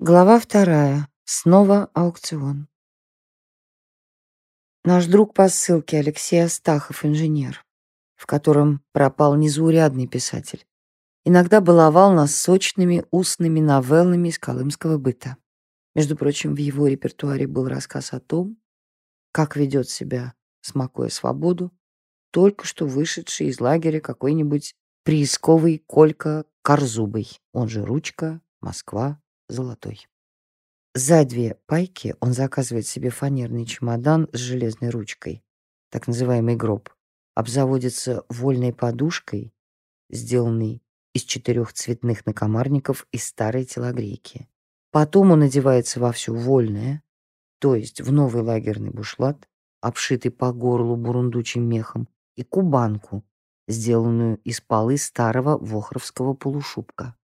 Глава вторая. Снова аукцион. Наш друг по ссылке Алексей Астахов, инженер, в котором пропал незаурядный писатель, иногда баловал нас сочными устными новеллами из колымского быта. Между прочим, в его репертуаре был рассказ о том, как ведет себя, смакуя свободу, только что вышедший из лагеря какой-нибудь приисковый Колька Корзубый, он же Ручка, Москва, золотой. За две пайки он заказывает себе фанерный чемодан с железной ручкой, так называемый гроб, обзаводится вольной подушкой, сделанной из четырех цветных накомарников из старой телогрейки. Потом он одевается во все вольное, то есть в новый лагерный бушлат, обшитый по горлу бурундучим мехом, и кубанку, сделанную из полы старого вохровского полушубка.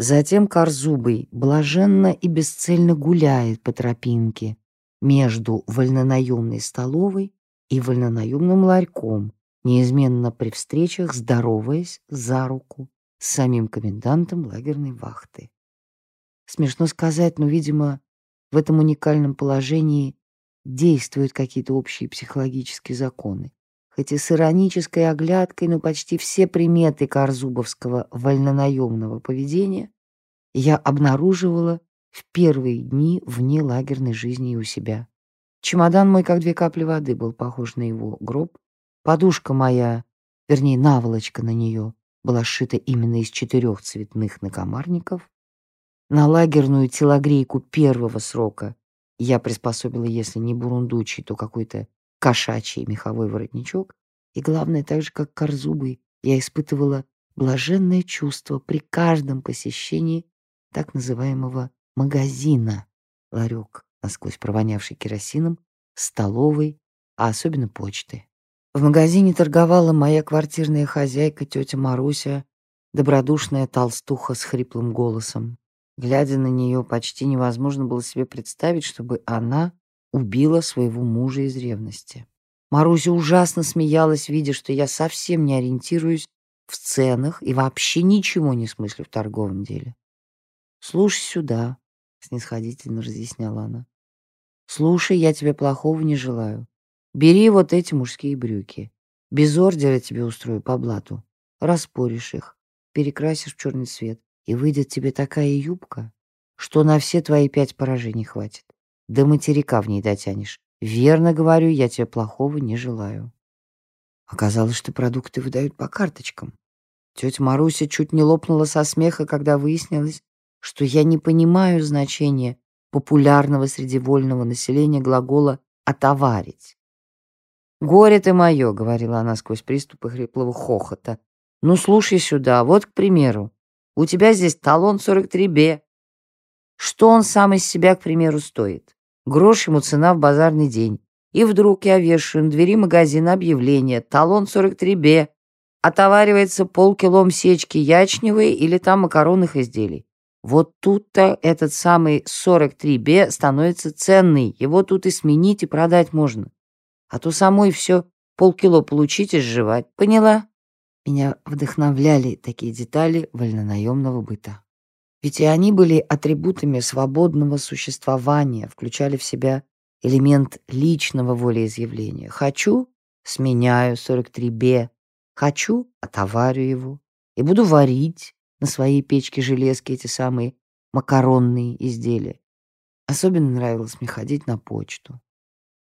Затем Корзубый блаженно и бесцельно гуляет по тропинке между вольнонаемной столовой и вольнонаемным ларьком, неизменно при встречах здороваясь за руку с самим комендантом лагерной вахты. Смешно сказать, но, видимо, в этом уникальном положении действуют какие-то общие психологические законы. Хоть и с иронической оглядкой, но почти все приметы корзубовского вольнонаемного поведения я обнаруживала в первые дни вне лагерной жизни и у себя. Чемодан мой, как две капли воды, был похож на его гроб. Подушка моя, вернее, наволочка на нее, была сшита именно из четырех цветных накомарников. На лагерную телогрейку первого срока я приспособила, если не бурундучий, то какой-то кошачий меховой воротничок, и, главное, так же, как корзубый, я испытывала блаженное чувство при каждом посещении так называемого магазина, ларек, насквозь провонявший керосином, столовой, а особенно почты. В магазине торговала моя квартирная хозяйка, тетя Маруся, добродушная толстуха с хриплым голосом. Глядя на нее, почти невозможно было себе представить, чтобы она убила своего мужа из ревности. Маруся ужасно смеялась, видя, что я совсем не ориентируюсь в ценах и вообще ничего не смыслю в торговом деле. «Слушай сюда», — снисходительно разъясняла она. «Слушай, я тебе плохого не желаю. Бери вот эти мужские брюки. Без ордера тебе устрою по блату. Распоришь их, перекрасишь в черный цвет, и выйдет тебе такая юбка, что на все твои пять поражений хватит. До материка в ней дотянешь. Верно говорю, я тебе плохого не желаю. Оказалось, что продукты выдают по карточкам. Тетя Маруся чуть не лопнула со смеха, когда выяснилось, что я не понимаю значения популярного среди вольного населения глагола «отоварить». «Горе ты мое», — говорила она сквозь приступы хриплого хохота. «Ну, слушай сюда, вот, к примеру, у тебя здесь талон 43Б. Что он сам из себя, к примеру, стоит? Грош ему цена в базарный день. И вдруг я вешаю на двери магазина объявление «Талон 43Б». Отоваривается полкилом сечки ячневой или там макаронных изделий. Вот тут-то этот самый 43Б становится ценный. Его тут и сменить, и продать можно. А то самой все полкило получить и сживать. Поняла? Меня вдохновляли такие детали вольнонаемного быта. Ведь и они были атрибутами свободного существования, включали в себя элемент личного волеизъявления. Хочу — сменяю 43Б. Хочу — отоварю его. И буду варить на своей печке железки эти самые макаронные изделия. Особенно нравилось мне ходить на почту.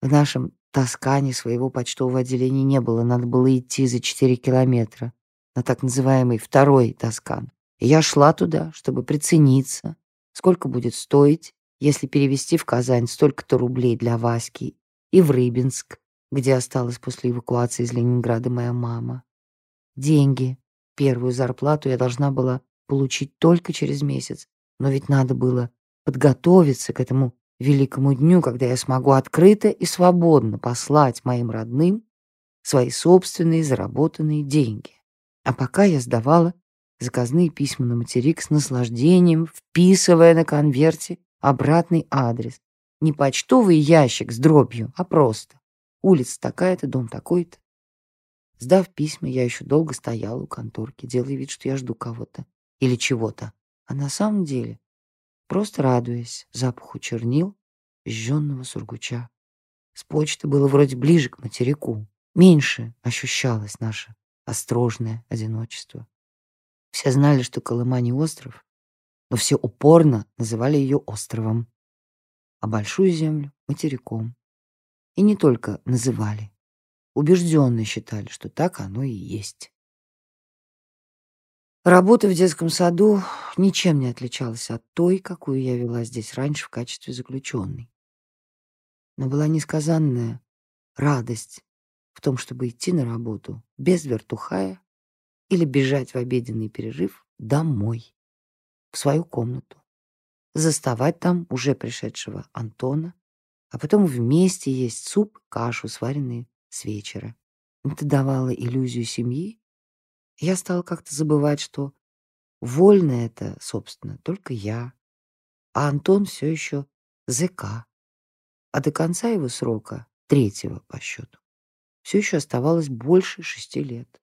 В нашем Тоскане своего почтового отделения не было, надо было идти за 4 километра на так называемый второй Тоскан. И я шла туда, чтобы прицениться, сколько будет стоить, если перевести в Казань столько-то рублей для Васьки, и в Рыбинск, где осталась после эвакуации из Ленинграда моя мама. Деньги, первую зарплату я должна была получить только через месяц, но ведь надо было подготовиться к этому великому дню, когда я смогу открыто и свободно послать моим родным свои собственные заработанные деньги. А пока я сдавала заказные письма на материк с наслаждением, вписывая на конверте обратный адрес. Не почтовый ящик с дробью, а просто. Улица такая-то, дом такой-то. Сдав письма, я еще долго стояла у конторки, делая вид, что я жду кого-то или чего-то. А на самом деле просто радуясь запаху чернил, жженного сургуча. С почты было вроде ближе к материку, меньше ощущалось наше острожное одиночество. Все знали, что Колыма не остров, но все упорно называли ее островом, а большую землю — материком. И не только называли, убежденно считали, что так оно и есть. Работа в детском саду ничем не отличалась от той, какую я вела здесь раньше в качестве заключенной. Но была несказанная радость в том, чтобы идти на работу без вертухая или бежать в обеденный перерыв домой, в свою комнату, заставать там уже пришедшего Антона, а потом вместе есть суп, кашу, сваренные с вечера. Это давало иллюзию семьи. Я стала как-то забывать, что вольно это, собственно, только я, а Антон все еще ЗК, а до конца его срока, третьего по счету, все еще оставалось больше шести лет.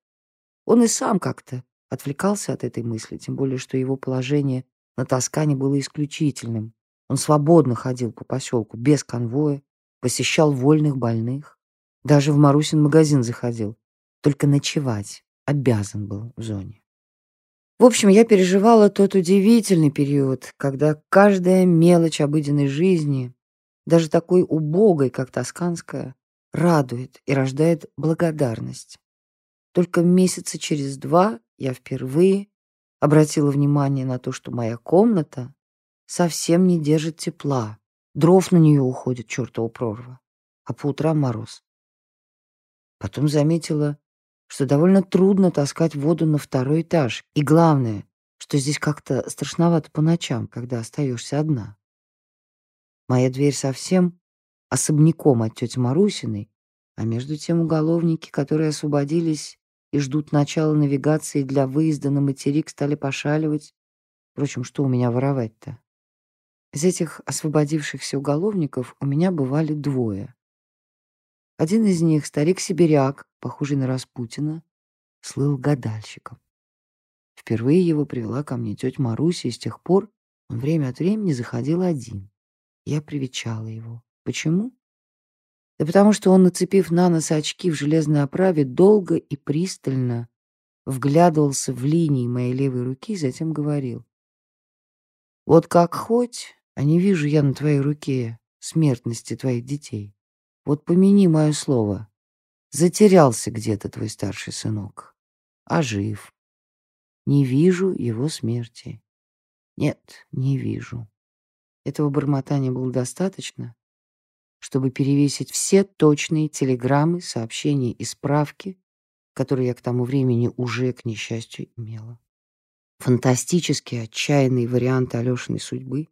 Он и сам как-то отвлекался от этой мысли, тем более, что его положение на Тоскане было исключительным. Он свободно ходил по поселку, без конвоя, посещал вольных больных, даже в Марусин магазин заходил, только ночевать обязан был в зоне. В общем, я переживала тот удивительный период, когда каждая мелочь обыденной жизни, даже такой убогой, как тосканская, радует и рождает благодарность. Только месяца через два я впервые обратила внимание на то, что моя комната совсем не держит тепла. Дров на нее уходит чертова прорва, а по утрам мороз. Потом заметила, что довольно трудно таскать воду на второй этаж. И главное, что здесь как-то страшновато по ночам, когда остаешься одна. Моя дверь совсем особняком от тети Марусиной, а между тем уголовники, которые освободились и ждут начала навигации для выезда на материк, стали пошаливать. Впрочем, что у меня воровать-то? Из этих освободившихся уголовников у меня бывали двое. Один из них, старик-сибиряк, похожий на Распутина, слыл гадальщиком. Впервые его привела ко мне тетя Маруся, и с тех пор он время от времени заходил один. Я привечала его. Почему? Да потому что он, нацепив на нос очки в железной оправе, долго и пристально вглядывался в линии моей левой руки, затем говорил. «Вот как хоть, а не вижу я на твоей руке смертности твоих детей. Вот помяни мое слово. Затерялся где-то твой старший сынок, а жив. Не вижу его смерти. Нет, не вижу». Этого бормотания было достаточно, чтобы перевесить все точные телеграммы, сообщения и справки, которые я к тому времени уже, к несчастью, имела. Фантастические, отчаянные варианты Алешиной судьбы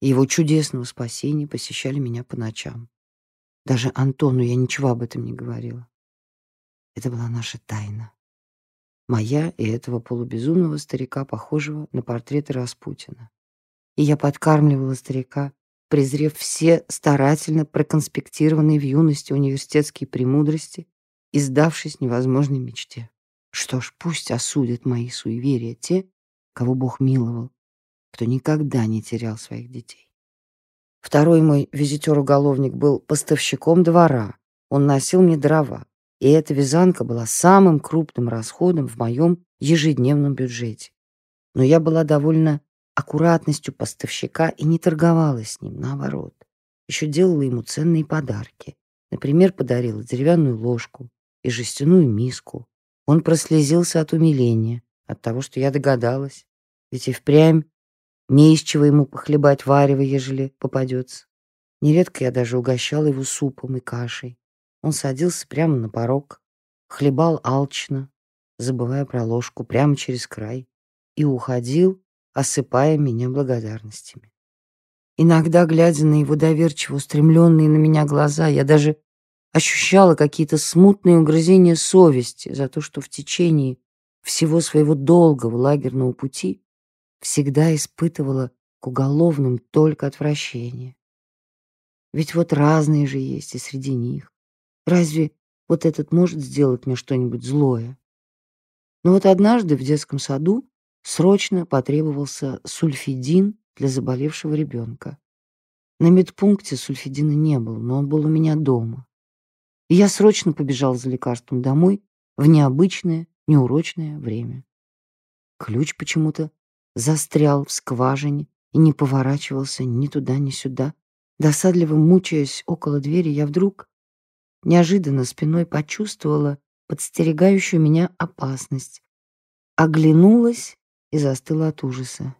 и его чудесного спасения посещали меня по ночам. Даже Антону я ничего об этом не говорила. Это была наша тайна. Моя и этого полубезумного старика, похожего на портреты Распутина. И я подкармливала старика презрев все старательно проконспектированные в юности университетские премудрости и сдавшись невозможной мечте. Что ж, пусть осудят мои суеверия те, кого Бог миловал, кто никогда не терял своих детей. Второй мой визитер-уголовник был поставщиком двора. Он носил мне дрова, и эта вязанка была самым крупным расходом в моем ежедневном бюджете. Но я была довольно аккуратностью поставщика и не торговала с ним, наоборот. Еще делала ему ценные подарки. Например, подарила деревянную ложку и жестяную миску. Он прослезился от умиления, от того, что я догадалась. Ведь и впрямь не из чего ему похлебать варево, ежели попадется. Нередко я даже угощала его супом и кашей. Он садился прямо на порог, хлебал алчно, забывая про ложку прямо через край, и уходил, осыпая меня благодарностями. Иногда, глядя на его доверчиво устремленные на меня глаза, я даже ощущала какие-то смутные угрызения совести за то, что в течение всего своего долгого лагерного пути всегда испытывала к уголовным только отвращение. Ведь вот разные же есть и среди них. Разве вот этот может сделать мне что-нибудь злое? Но вот однажды в детском саду Срочно потребовался сульфидин для заболевшего ребенка. На медпункте сульфидина не было, но он был у меня дома. И я срочно побежал за лекарством домой в необычное, неурочное время. Ключ почему-то застрял в скважине и не поворачивался ни туда, ни сюда. Досадливо мучаясь около двери, я вдруг неожиданно спиной почувствовала подстерегающую меня опасность. Оглянулась и застыла от ужаса.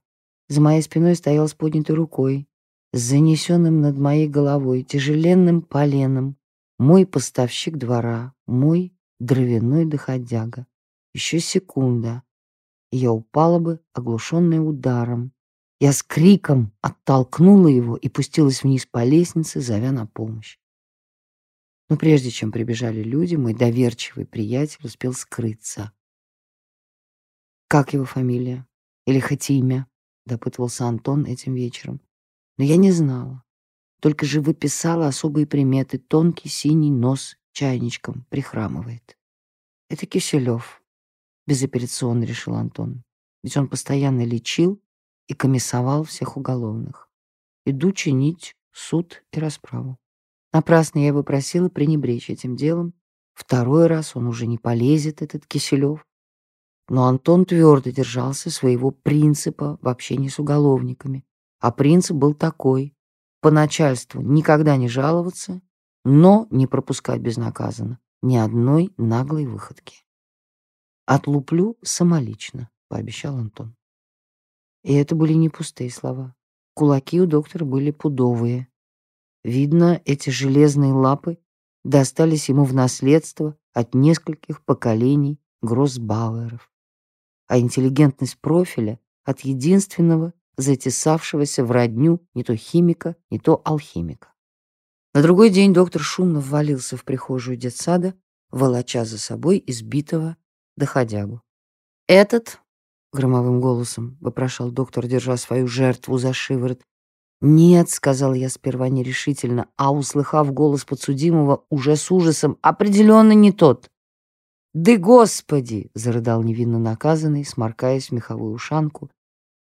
За моей спиной стоял с поднятой рукой, с занесенным над моей головой тяжеленным поленом, мой поставщик двора, мой дровяной доходяга. Еще секунда, я упала бы, оглушенная ударом. Я с криком оттолкнула его и пустилась вниз по лестнице, зовя на помощь. Но прежде чем прибежали люди, мой доверчивый приятель успел скрыться. «Как его фамилия? Или хоть имя?» — допытывался Антон этим вечером. Но я не знала. Только же выписала особые приметы. Тонкий синий нос чайничком прихрамывает. «Это Киселев», — безапелляционно решил Антон. Ведь он постоянно лечил и комиссовал всех уголовных. Иду чинить суд и расправу. Напрасно я его просила пренебречь этим делом. Второй раз он уже не полезет, этот Киселев. Но Антон твердо держался своего принципа в общении с уголовниками. А принцип был такой — по начальству никогда не жаловаться, но не пропускать безнаказанно ни одной наглой выходки. «Отлуплю самолично», — пообещал Антон. И это были не пустые слова. Кулаки у доктора были пудовые, Видно, эти железные лапы достались ему в наследство от нескольких поколений Гроссбауэров, а интеллигентность профиля от единственного, затесавшегося в родню не то химика, не то алхимика. На другой день доктор шумно ввалился в прихожую детсада, волоча за собой избитого доходягу. «Этот», — громовым голосом вопрошал доктор, держа свою жертву за шиворот, «Нет», — сказал я сперва нерешительно, а, услыхав голос подсудимого, уже с ужасом, «определенно не тот». «Да господи!» — зарыдал невинно наказанный, сморкаясь в меховую ушанку.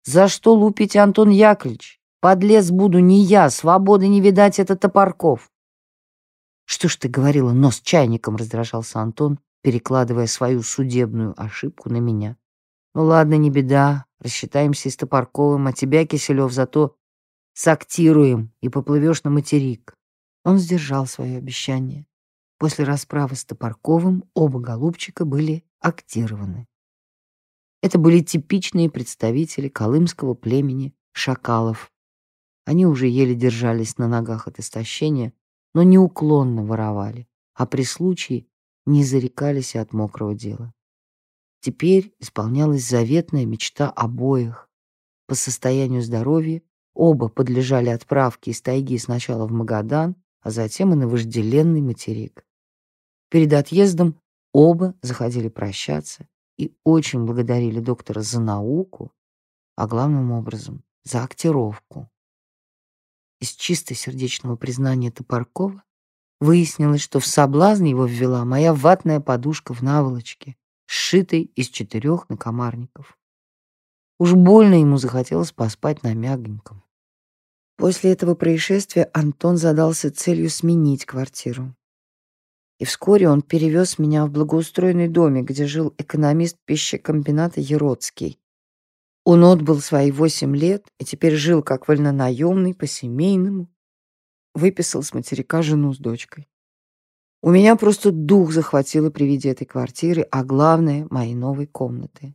«За что лупите, Антон Яковлевич? Подлец буду не я, свободы не видать, это Топорков». «Что ж ты говорила, нос чайником?» — раздражался Антон, перекладывая свою судебную ошибку на меня. «Ну ладно, не беда, рассчитаемся и с Топорковым, а тебя, Киселев, зато сактируем и поплывешь на материк». Он сдержал свое обещание. После расправы с Топорковым оба голубчика были актированы. Это были типичные представители колымского племени шакалов. Они уже еле держались на ногах от истощения, но неуклонно воровали, а при случае не зарекались от мокрого дела. Теперь исполнялась заветная мечта обоих. По состоянию здоровья Оба подлежали отправке из тайги сначала в Магадан, а затем и на вожделенный материк. Перед отъездом оба заходили прощаться и очень благодарили доктора за науку, а главным образом за актировку. Из чисто сердечного признания Топоркова выяснилось, что в соблазн его ввела моя ватная подушка в наволочке, сшитой из четырех накомарников. Уж больно ему захотелось поспать на мягеньком. После этого происшествия Антон задался целью сменить квартиру. И вскоре он перевез меня в благоустроенный домик, где жил экономист пищекомбината Еродский. Он отбыл свои восемь лет и теперь жил как вольнонаемный по-семейному. Выписал с материка жену с дочкой. У меня просто дух захватило при виде этой квартиры, а главное — моей новой комнаты.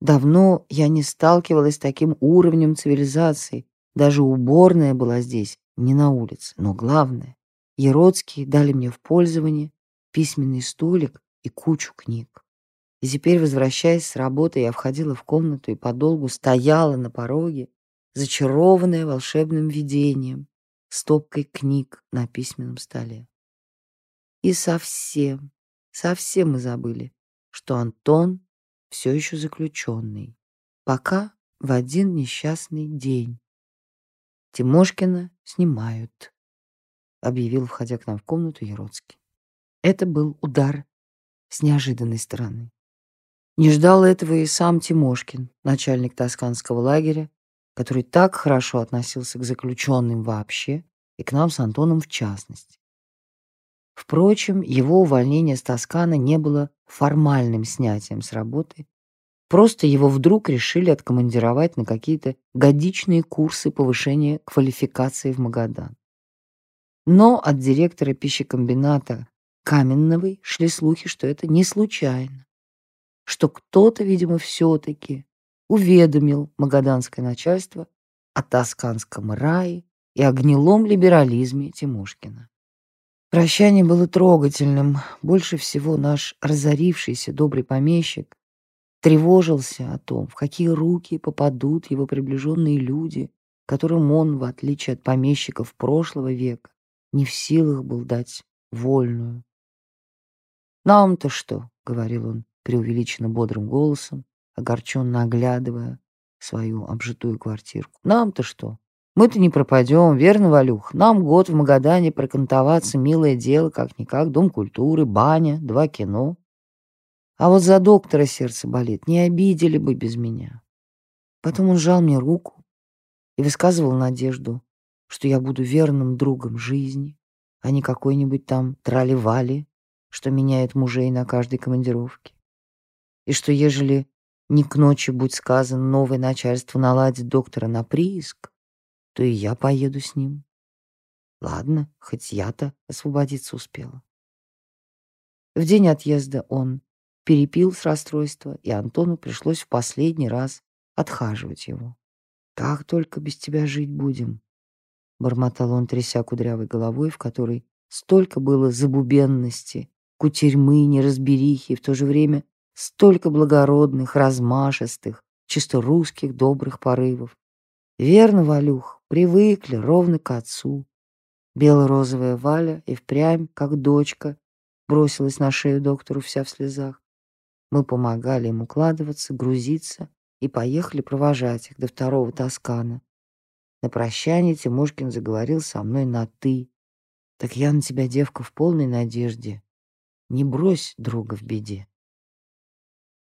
Давно я не сталкивалась с таким уровнем цивилизации, даже уборная была здесь, не на улице. Но главное, Еродские дали мне в пользование письменный столик и кучу книг. И теперь, возвращаясь с работы, я входила в комнату и подолгу стояла на пороге, зачарованная волшебным видением, стопкой книг на письменном столе. И совсем, совсем мы забыли, что Антон все еще заключенный, пока в один несчастный день Тимошкина снимают, объявил, входя к нам в комнату Ероцкий. Это был удар с неожиданной стороны. Не ждал этого и сам Тимошкин, начальник тосканского лагеря, который так хорошо относился к заключенным вообще и к нам с Антоном в частности. Впрочем, его увольнение с Тоскана не было формальным снятием с работы, просто его вдруг решили откомандировать на какие-то годичные курсы повышения квалификации в Магадан. Но от директора пищекомбината Каменновой шли слухи, что это не случайно, что кто-то, видимо, все-таки уведомил магаданское начальство о тосканском рае и о гнилом либерализме Тимошкина. Прощание было трогательным. Больше всего наш разорившийся добрый помещик тревожился о том, в какие руки попадут его приближенные люди, которым он, в отличие от помещиков прошлого века, не в силах был дать вольную. «Нам-то что?» — говорил он преувеличенно бодрым голосом, огорченно оглядывая свою обжитую квартирку. «Нам-то что? Мы-то не пропадем, верно, Валюх? Нам год в Магадане прокантоваться, милое дело, как-никак, дом культуры, баня, два кино. А вот за доктора сердце болит, не обидели бы без меня». Потом он сжал мне руку и высказывал надежду, что я буду верным другом жизни, а не какой-нибудь там трали-вали, что меняет мужей на каждой командировке и что ежели не к ночи, будь сказан, новое начальство наладит доктора на прииск, то и я поеду с ним. Ладно, хоть я-то освободиться успела. В день отъезда он перепил с расстройства, и Антону пришлось в последний раз отхаживать его. «Как только без тебя жить будем?» — бормотал он, тряся кудрявой головой, в которой столько было забубенности, кутерьмы, неразберихи, и в то же время Столько благородных, размашистых, чисто русских добрых порывов. Верно, Валюх, привыкли ровно к отцу. Бело-розовая Валя и впрямь, как дочка, бросилась на шею доктору вся в слезах. Мы помогали им укладываться, грузиться и поехали провожать их до второго Тоскана. На прощание Тимошкин заговорил со мной на «ты». «Так я на тебя, девка, в полной надежде. Не брось друга в беде».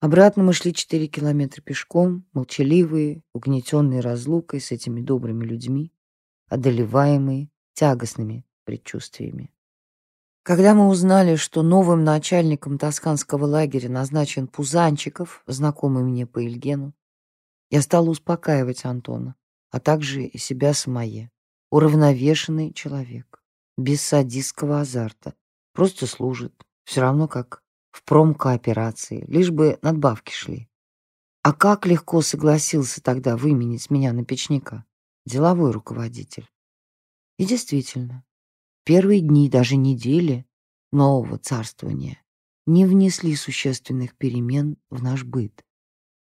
Обратно мы шли четыре километра пешком, молчаливые, угнетенные разлукой с этими добрыми людьми, одолеваемые тягостными предчувствиями. Когда мы узнали, что новым начальником тосканского лагеря назначен Пузанчиков, знакомый мне по Ильгену, я стала успокаивать Антона, а также и себя самое. Уравновешенный человек, без садистского азарта, просто служит, все равно как в промкооперации, лишь бы надбавки шли. А как легко согласился тогда выменить меня на печника, деловой руководитель. И действительно, первые дни, даже недели нового царствования не внесли существенных перемен в наш быт.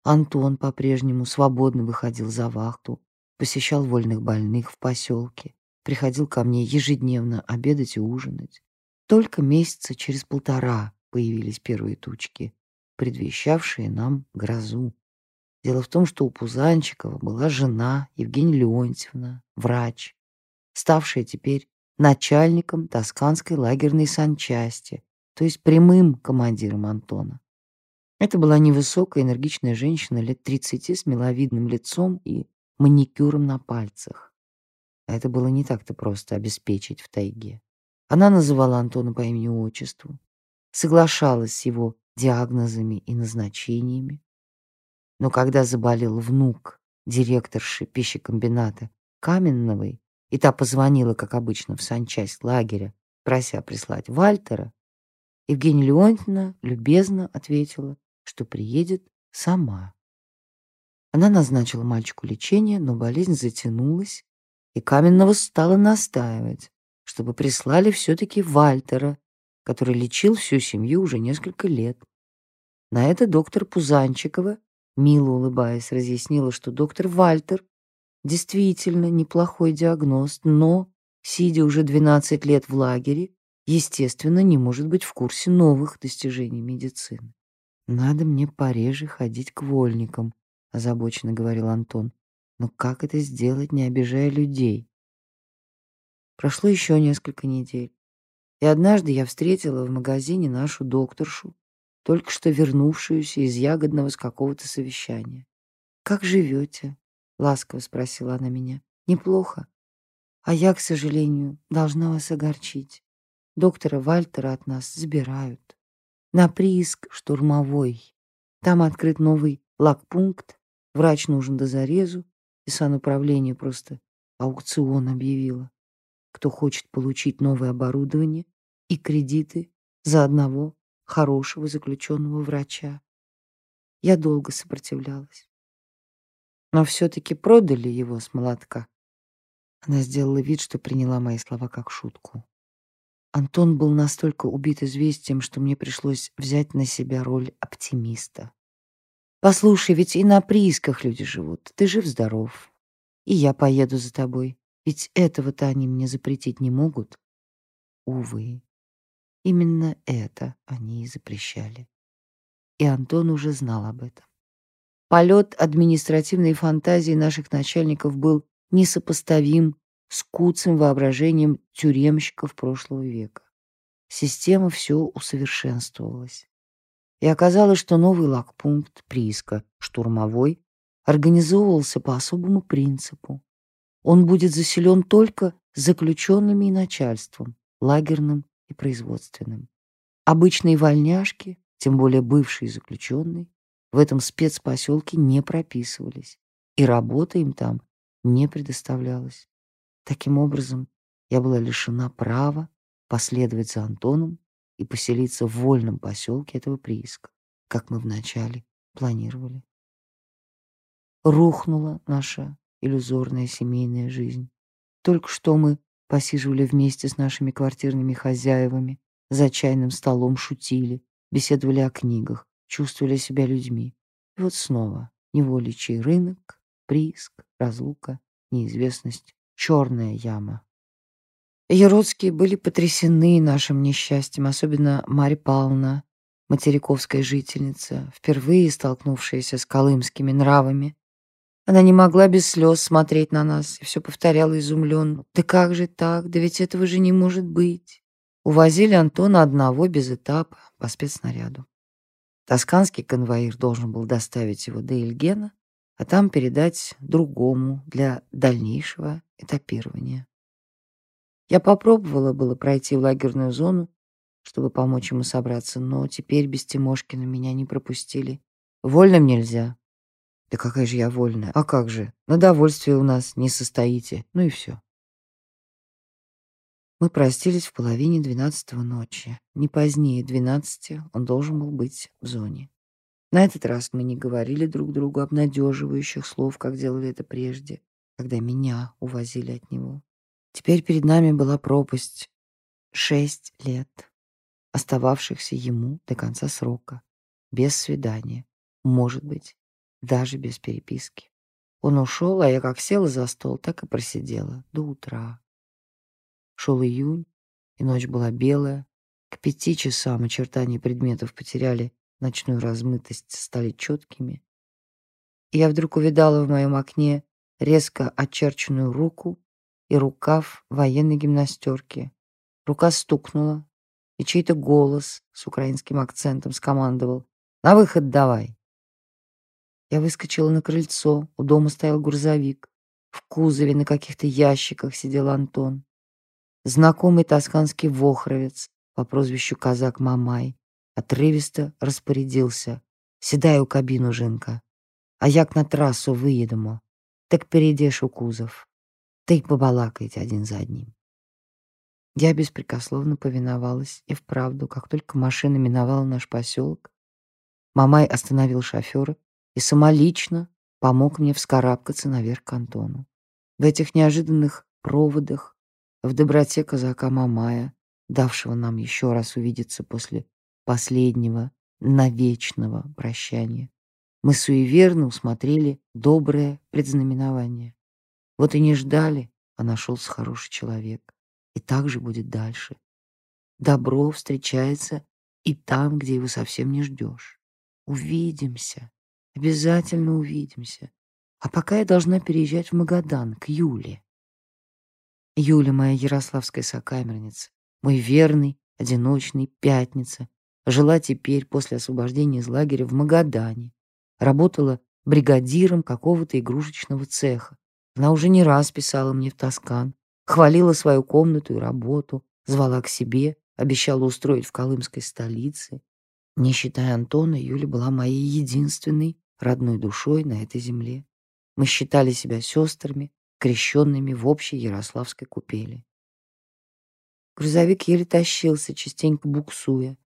Антон по-прежнему свободно выходил за вахту, посещал вольных больных в поселке, приходил ко мне ежедневно обедать и ужинать. Только месяца через полтора появились первые тучки, предвещавшие нам грозу. Дело в том, что у Пузанчикова была жена Евгения Леонтьевна, врач, ставшая теперь начальником Тосканской лагерной санчасти, то есть прямым командиром Антона. Это была невысокая, энергичная женщина лет 30 с миловидным лицом и маникюром на пальцах. А это было не так-то просто обеспечить в тайге. Она называла Антона по имени-отчеству, соглашалась с его диагнозами и назначениями. Но когда заболел внук директорши пищекомбината Каменновой, и та позвонила, как обычно, в санчасть лагеря, прося прислать Вальтера, Евгения Леонтьевна любезно ответила, что приедет сама. Она назначила мальчику лечение, но болезнь затянулась, и Каменного стала настаивать, чтобы прислали все-таки Вальтера, который лечил всю семью уже несколько лет. На это доктор Пузанчикова, мило улыбаясь, разъяснила, что доктор Вальтер действительно неплохой диагноз, но, сидя уже 12 лет в лагере, естественно, не может быть в курсе новых достижений медицины. «Надо мне пореже ходить к вольникам», — озабоченно говорил Антон. «Но как это сделать, не обижая людей?» Прошло еще несколько недель. И однажды я встретила в магазине нашу докторшу, только что вернувшуюся из ягодного с какого-то совещания. «Как живете?» — ласково спросила она меня. «Неплохо. А я, к сожалению, должна вас огорчить. Доктора Вальтера от нас забирают. На прииск штурмовой. Там открыт новый лагпункт. Врач нужен до зарезу. И сануправление просто аукцион объявило. Кто хочет получить новое оборудование и кредиты за одного хорошего заключенного врача. Я долго сопротивлялась. Но все-таки продали его с молотка. Она сделала вид, что приняла мои слова как шутку. Антон был настолько убит известием, что мне пришлось взять на себя роль оптимиста. «Послушай, ведь и на приисках люди живут. Ты жив-здоров. И я поеду за тобой. Ведь этого-то они мне запретить не могут». Увы, именно это они и запрещали. И Антон уже знал об этом. Полет административной фантазии наших начальников был несопоставим с куцым воображением тюремщиков прошлого века. Система все усовершенствовалась. И оказалось, что новый лагпункт прииска «Штурмовой» организовывался по особому принципу. Он будет заселен только заключенными и начальством, лагерным и производственным. Обычные вольняшки, тем более бывшие заключенные, в этом спецпоселке не прописывались, и работа им там не предоставлялась. Таким образом, я была лишена права последовать за Антоном и поселиться в вольном поселке этого прииска, как мы вначале планировали. Рухнула наша иллюзорная семейная жизнь. Только что мы посиживали вместе с нашими квартирными хозяевами, за чайным столом шутили, беседовали о книгах, чувствовали себя людьми. И вот снова неволичий рынок, прииск, разлука, неизвестность, черная яма. Яродские были потрясены нашим несчастьем, особенно Марья Павловна, материковская жительница, впервые столкнувшаяся с колымскими нравами. Она не могла без слез смотреть на нас и все повторяла изумленно. «Да как же так? Да ведь этого же не может быть!» Увозили Антона одного без этапа по спецснаряду. Тосканский конвоир должен был доставить его до Ильгена, а там передать другому для дальнейшего этапирования. Я попробовала было пройти в лагерную зону, чтобы помочь ему собраться, но теперь без Тимошкина меня не пропустили. Вольным нельзя. Да какая же я вольная? А как же? На довольствие у нас не состоите. Ну и все. Мы простились в половине двенадцатого ночи. Не позднее двенадцати он должен был быть в зоне. На этот раз мы не говорили друг другу обнадеживающих слов, как делали это прежде, когда меня увозили от него. Теперь перед нами была пропасть. Шесть лет, остававшихся ему до конца срока, без свидания, может быть, даже без переписки. Он ушел, а я как села за стол, так и просидела до утра. Шел июнь, и ночь была белая. К пяти часам очертания предметов потеряли ночную размытость стали четкими. И я вдруг увидала в моем окне резко очерченную руку и рукав военной гимнастерки. Рука стукнула, и чей-то голос с украинским акцентом скомандовал «На выход давай!». Я выскочила на крыльцо, у дома стоял грузовик. В кузове на каких-то ящиках сидел Антон. Знакомый тосканский вохровец по прозвищу Казак Мамай отрывисто распорядился. «Сідай у кабіну, жінка, а як на трассу виїдемо, так перейдеш у кузов, та й побалакайте один за одним». Я беспрекословно повиновалась, и вправду, как только машина миновала наш поселок, Мамай остановил шофера и самолично помог мне вскарабкаться наверх к Антону. В этих неожиданных проводах, в доброте казака Мамая, давшего нам еще раз увидеться после последнего, навечного прощания. Мы суеверно усмотрели доброе предзнаменование. Вот и не ждали, а нашелся хороший человек. И так же будет дальше. Добро встречается и там, где его совсем не ждешь. Увидимся, обязательно увидимся. А пока я должна переезжать в Магадан, к Юле. Юля моя ярославская сокамерница, мой верный, одиночный, пятница, Жила теперь после освобождения из лагеря в Магадане. Работала бригадиром какого-то игрушечного цеха. Она уже не раз писала мне в Тоскан, хвалила свою комнату и работу, звала к себе, обещала устроить в колымской столице. Не считая Антона, Юля была моей единственной родной душой на этой земле. Мы считали себя сестрами, крещенными в общей Ярославской купели. Грузовик еле тащился, частенько буксуя.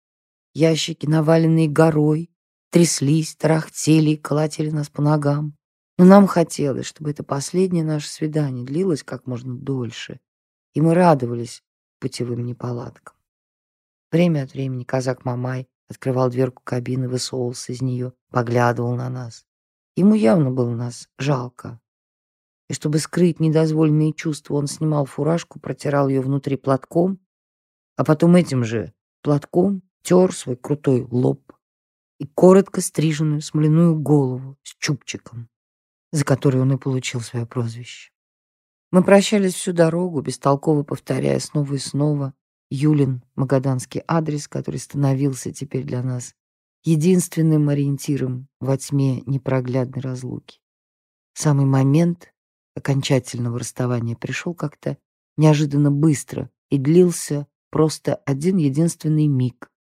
Ящики, наваленные горой, тряслись, тарахтели и колотили нас по ногам. Но нам хотелось, чтобы это последнее наше свидание длилось как можно дольше, и мы радовались путевым неполадкам. Время от времени казак Мамай открывал дверку кабины, высовывался из нее, поглядывал на нас. Ему явно было нас жалко. И чтобы скрыть недозволенные чувства, он снимал фуражку, протирал ее внутри платком, а потом этим же платком тер свой крутой лоб и коротко стриженную смоляную голову с чубчиком за который он и получил свое прозвище. Мы прощались всю дорогу, бестолково повторяя снова и снова Юлин магаданский адрес, который становился теперь для нас единственным ориентиром во тьме непроглядной разлуки. Самый момент окончательного расставания пришел как-то неожиданно быстро и длился просто один единственный миг.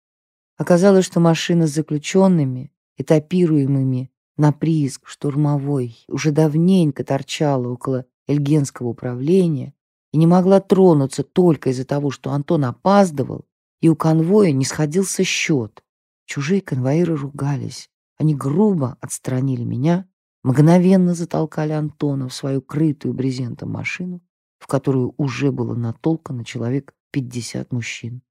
Оказалось, что машина с заключенными, этапируемыми на прииск штурмовой уже давненько торчала около Эльгенского управления и не могла тронуться только из-за того, что Антон опаздывал, и у конвоя не сходился счет. Чужие конвоиры ругались. Они грубо отстранили меня, мгновенно затолкали Антона в свою крытую брезентом машину, в которую уже было натолкано человек пятьдесят мужчин.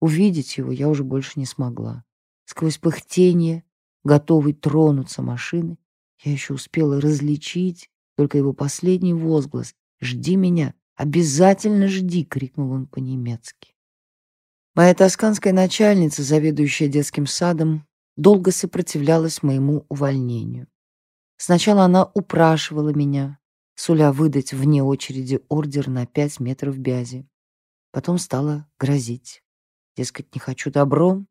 Увидеть его я уже больше не смогла. Сквозь пыхтение готовый тронуться машины, я еще успела различить только его последний возглас «Жди меня! Обязательно жди!» — крикнул он по-немецки. Моя тосканская начальница, заведующая детским садом, долго сопротивлялась моему увольнению. Сначала она упрашивала меня, суля выдать вне очереди ордер на пять метров бязи. Потом стала грозить. Дескать, не хочу добром,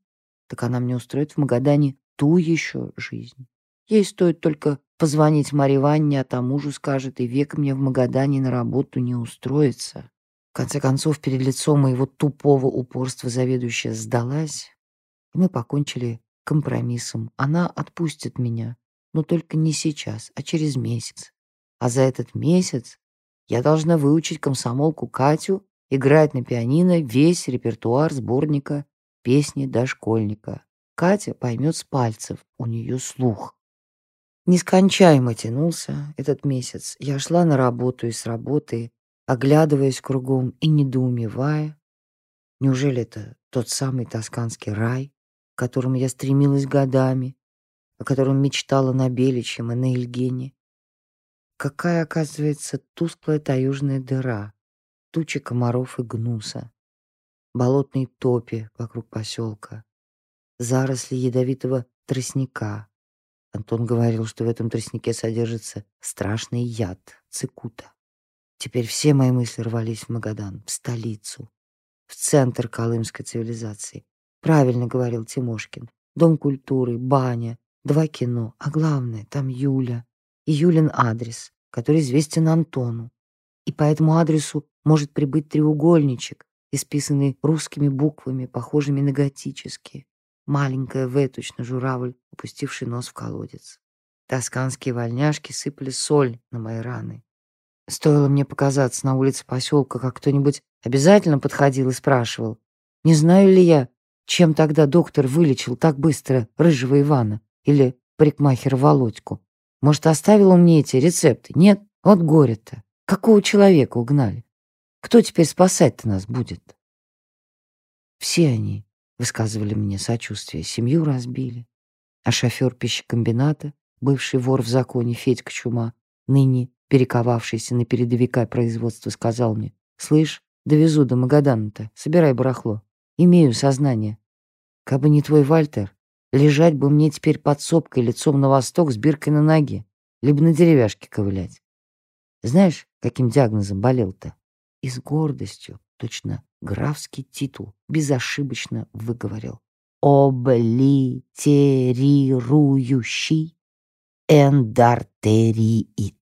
так она мне устроит в Магадане ту еще жизнь. Ей стоит только позвонить Марье Ванне, а тому мужу скажет, и век мне в Магадане на работу не устроится. В конце концов, перед лицом моего тупого упорства заведующая сдалась, и мы покончили компромиссом. Она отпустит меня, но только не сейчас, а через месяц. А за этот месяц я должна выучить комсомолку Катю играть на пианино весь репертуар сборника «Песни дошкольника». Катя поймет с пальцев, у нее слух. Нескончаемо тянулся этот месяц. Я шла на работу и с работы, оглядываясь кругом и недоумевая. Неужели это тот самый тосканский рай, к которому я стремилась годами, о котором мечтала на Беличьем и на Ильгене? Какая, оказывается, тусклая таюжная дыра, тучи комаров и гнуса, болотные топи вокруг поселка, заросли ядовитого тростника. Антон говорил, что в этом тростнике содержится страшный яд, цикута. Теперь все мои мысли рвались в Магадан, в столицу, в центр колымской цивилизации. Правильно говорил Тимошкин. Дом культуры, баня, два кино, а главное, там Юля и Юлин адрес, который известен Антону. И по этому адресу может прибыть треугольничек, исписанный русскими буквами, похожими на готические. Маленькая В, точно журавль, опустивший нос в колодец. Тосканские вольняшки сыпали соль на мои раны. Стоило мне показаться на улице поселка, как кто-нибудь обязательно подходил и спрашивал, не знаю ли я, чем тогда доктор вылечил так быстро рыжего Ивана или парикмахера Володьку. Может, оставил он мне эти рецепты? Нет? Вот горе-то. Какого человека угнали? Кто теперь спасать-то нас будет? Все они Высказывали мне сочувствие. Семью разбили. А шофер пищекомбината, бывший вор в законе Федька Чума, ныне перековавшийся на передовика производства, сказал мне, «Слышь, довезу до Магадана-то, собирай барахло. Имею сознание. Кабы не твой Вальтер, лежать бы мне теперь под сопкой лицом на восток с биркой на ноге, либо на деревяшке ковылять. Знаешь, каким диагнозом болел-то? И с гордостью, точно графский титул, безошибочно выговорил. «Облитерирующий эндартериит.